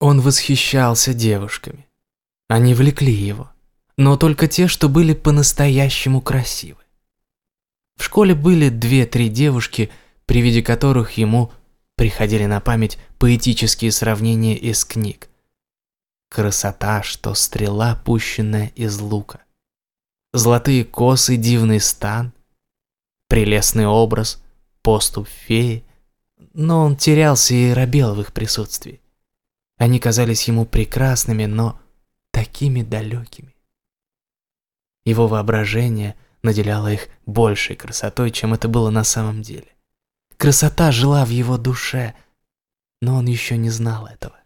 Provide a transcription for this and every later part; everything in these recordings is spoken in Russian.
Он восхищался девушками. Они влекли его, но только те, что были по-настоящему красивы. В школе были две-три девушки, при виде которых ему приходили на память поэтические сравнения из книг. Красота, что стрела, пущенная из лука. Золотые косы, дивный стан, прелестный образ, поступ феи. Но он терялся и робел в их присутствии. Они казались ему прекрасными, но такими далекими. Его воображение наделяло их большей красотой, чем это было на самом деле. Красота жила в его душе, но он еще не знал этого.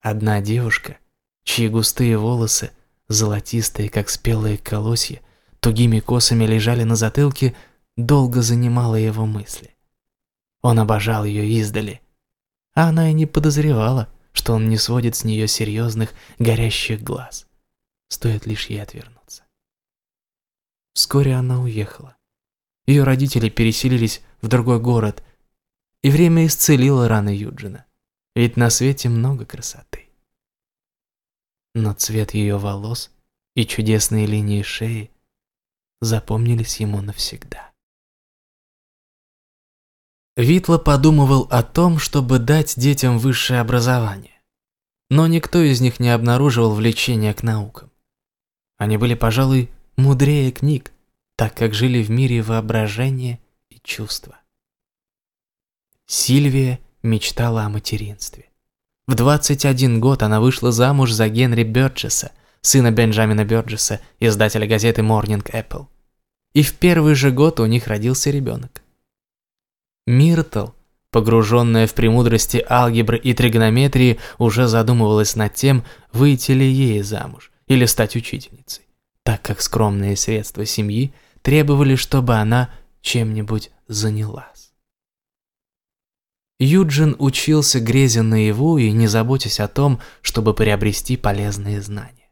Одна девушка, чьи густые волосы, золотистые, как спелые колосья, тугими косами лежали на затылке, долго занимала его мысли. Он обожал ее издали, а она и не подозревала, что он не сводит с нее серьезных, горящих глаз. Стоит лишь ей отвернуться. Вскоре она уехала. Ее родители переселились в другой город, и время исцелило раны Юджина, ведь на свете много красоты. Но цвет ее волос и чудесные линии шеи запомнились ему навсегда. Витла подумывал о том, чтобы дать детям высшее образование, но никто из них не обнаруживал влечения к наукам. Они были, пожалуй, мудрее книг, так как жили в мире воображения и чувства. Сильвия мечтала о материнстве. В 21 год она вышла замуж за Генри Бёрджеса, сына Бенджамина Бёрджеса, издателя газеты Morning Apple. И в первый же год у них родился ребенок. Миртл, погруженная в премудрости алгебры и тригонометрии, уже задумывалась над тем, выйти ли ей замуж или стать учительницей так как скромные средства семьи требовали, чтобы она чем-нибудь занялась. Юджин учился грезя наяву и не заботясь о том, чтобы приобрести полезные знания.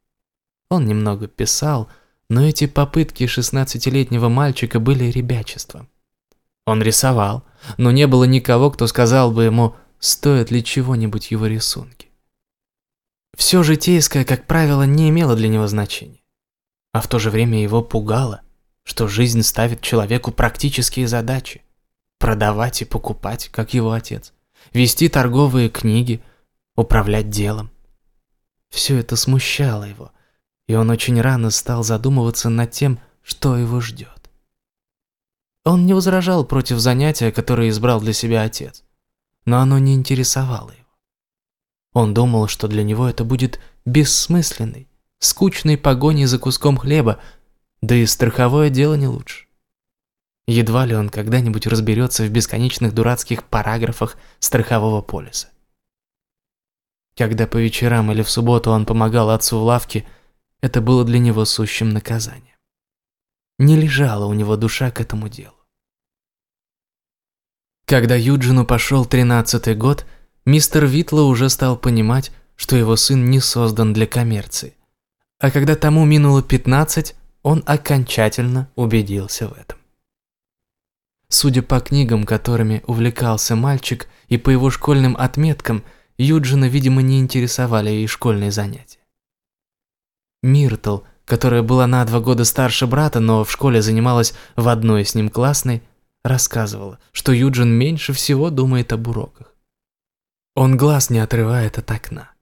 Он немного писал, но эти попытки шестнадцатилетнего мальчика были ребячеством. Он рисовал, но не было никого, кто сказал бы ему, стоят ли чего-нибудь его рисунки. Все житейское, как правило, не имело для него значения а в то же время его пугало, что жизнь ставит человеку практические задачи. Продавать и покупать, как его отец. Вести торговые книги, управлять делом. Все это смущало его, и он очень рано стал задумываться над тем, что его ждет. Он не возражал против занятия, которое избрал для себя отец, но оно не интересовало его. Он думал, что для него это будет бессмысленной, скучной погони за куском хлеба, да и страховое дело не лучше. Едва ли он когда-нибудь разберется в бесконечных дурацких параграфах страхового полиса. Когда по вечерам или в субботу он помогал отцу в лавке, это было для него сущим наказанием. Не лежала у него душа к этому делу. Когда Юджину пошел тринадцатый год, мистер Витло уже стал понимать, что его сын не создан для коммерции. А когда тому минуло 15, он окончательно убедился в этом. Судя по книгам, которыми увлекался мальчик, и по его школьным отметкам, Юджина, видимо, не интересовали и школьные занятия. Миртл, которая была на два года старше брата, но в школе занималась в одной с ним классной, рассказывала, что Юджин меньше всего думает об уроках. Он глаз не отрывает от окна.